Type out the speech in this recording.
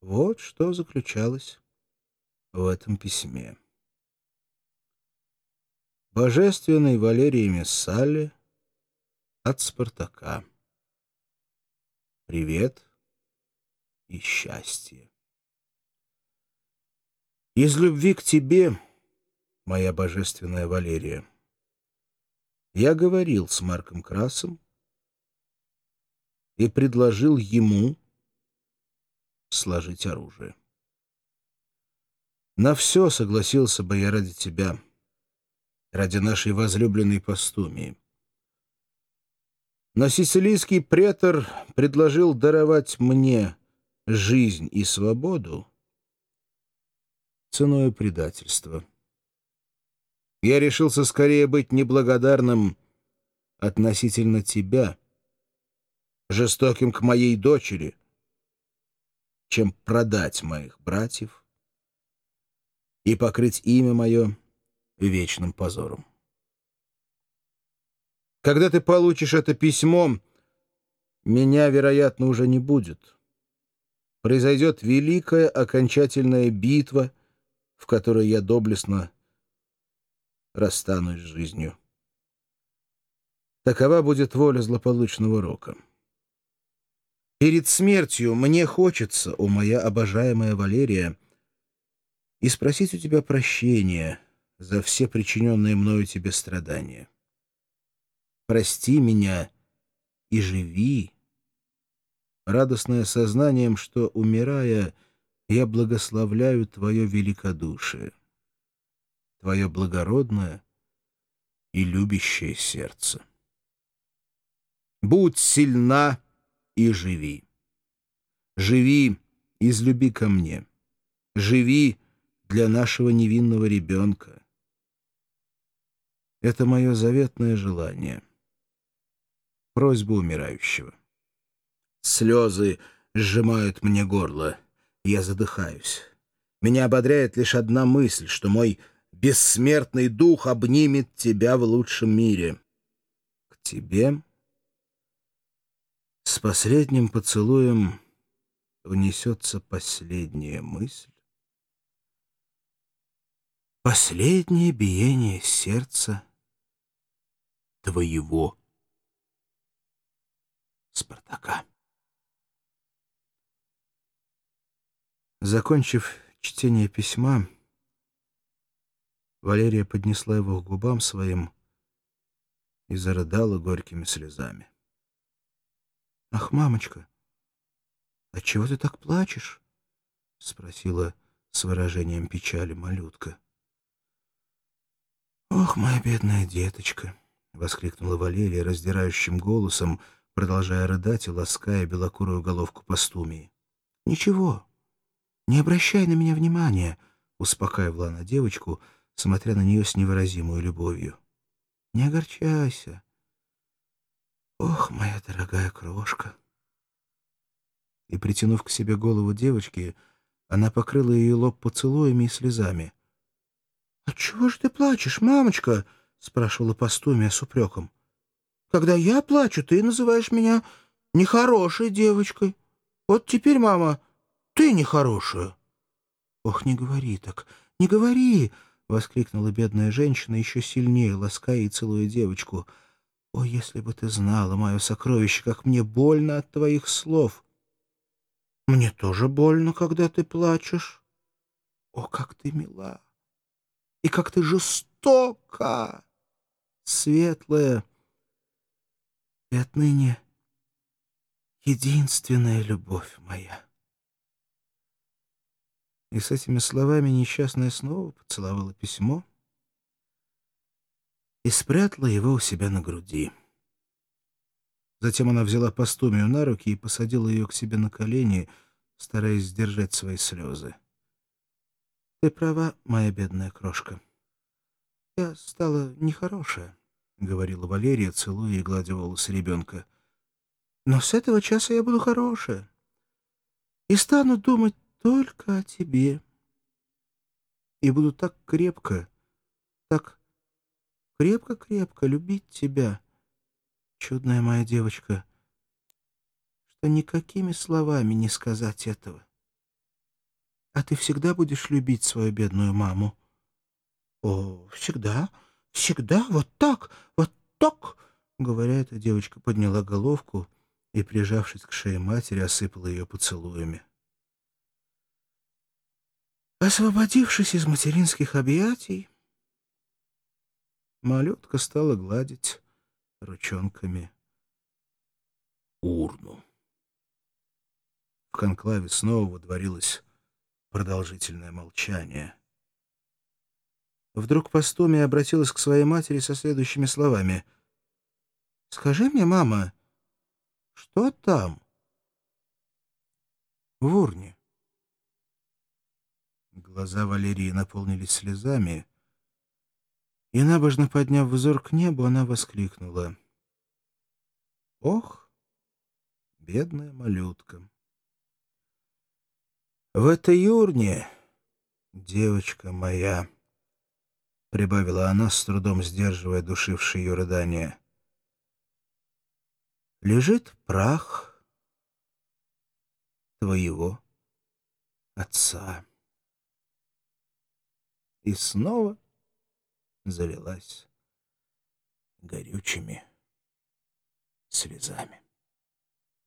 Вот что заключалось в этом письме. Божественный Валерий Мессалли от Спартака. Привет и счастье. Из любви к тебе, моя божественная Валерия, я говорил с Марком Красом и предложил ему сложить оружие. На все согласился бы я ради тебя, ради нашей возлюбленной постумии. Но сицилийский претор предложил даровать мне жизнь и свободу ценой предательства. Я решился скорее быть неблагодарным относительно тебя, жестоким к моей дочери, чем продать моих братьев и покрыть имя мое вечным позором. Когда ты получишь это письмо, меня, вероятно, уже не будет. Произойдет великая окончательная битва, в которой я доблестно расстанусь с жизнью. Такова будет воля злополучного рока. Перед смертью мне хочется, о моя обожаемая Валерия, и спросить у тебя прощения за все причиненные мною тебе страдания. Прости меня и живи, радостное сознанием, что, умирая, я благословляю твое великодушие, твое благородное и любящее сердце. Будь сильна, и живи. Живи из люби ко мне. Живи для нашего невинного ребенка. Это мое заветное желание. Просьба умирающего. Слезы сжимают мне горло. Я задыхаюсь. Меня ободряет лишь одна мысль, что мой бессмертный дух обнимет тебя в лучшем мире. К тебе с последним поцелуем внесется последняя мысль. Последнее биение сердца твоего Спартака. Закончив чтение письма, Валерия поднесла его к губам своим и зарыдала горькими слезами. «Ах, мамочка, отчего ты так плачешь?» — спросила с выражением печали малютка. «Ох, моя бедная деточка!» — воскликнула Валерия раздирающим голосом, продолжая рыдать и лаская белокурую головку постумии. «Ничего, не обращай на меня внимания», — успокаивала она девочку, смотря на нее с невыразимой любовью. «Не огорчайся. «Ох, моя дорогая крошка!» И, притянув к себе голову девочки, она покрыла ее лоб поцелуями и слезами. «Отчего же ты плачешь, мамочка?» — спрашивала Пастумия с упреком. «Когда я плачу, ты называешь меня нехорошей девочкой. Вот теперь, мама, ты нехорошая». «Ох, не говори так, не говори!» — воскликнула бедная женщина, еще сильнее лаская и целуя девочку — о, если бы ты знала, мое сокровище, как мне больно от твоих слов. Мне тоже больно, когда ты плачешь. О, как ты мила! И как ты жестока! Светлая и отныне единственная любовь моя. И с этими словами несчастная снова поцеловала письмо, и спрятала его у себя на груди. Затем она взяла постумию на руки и посадила ее к себе на колени, стараясь сдержать свои слезы. — Ты права, моя бедная крошка. Я стала нехорошая, — говорила Валерия, целуя и гладя волосы ребенка. — Но с этого часа я буду хорошая и стану думать только о тебе. И буду так крепко, так крепко-крепко любить тебя, чудная моя девочка, что никакими словами не сказать этого. А ты всегда будешь любить свою бедную маму? О, всегда, всегда, вот так, вот так. Говоря это, девочка подняла головку и, прижавшись к шее матери, осыпала ее поцелуями. Освободившись из материнских объятий, малютка стала гладить ручонками урну. В конклаве снова водворилось продолжительное молчание. Вдруг Пастумия обратилась к своей матери со следующими словами. «Скажи мне, мама, что там?» «В урне». Глаза Валерии наполнились слезами, и, набожно подняв взор к небу, она воскликнула. «Ох, бедная малютка!» «В этой урне, девочка моя!» — прибавила она, с трудом сдерживая душившие ее рыдания. «Лежит прах твоего отца». И снова залилась горючими слезами.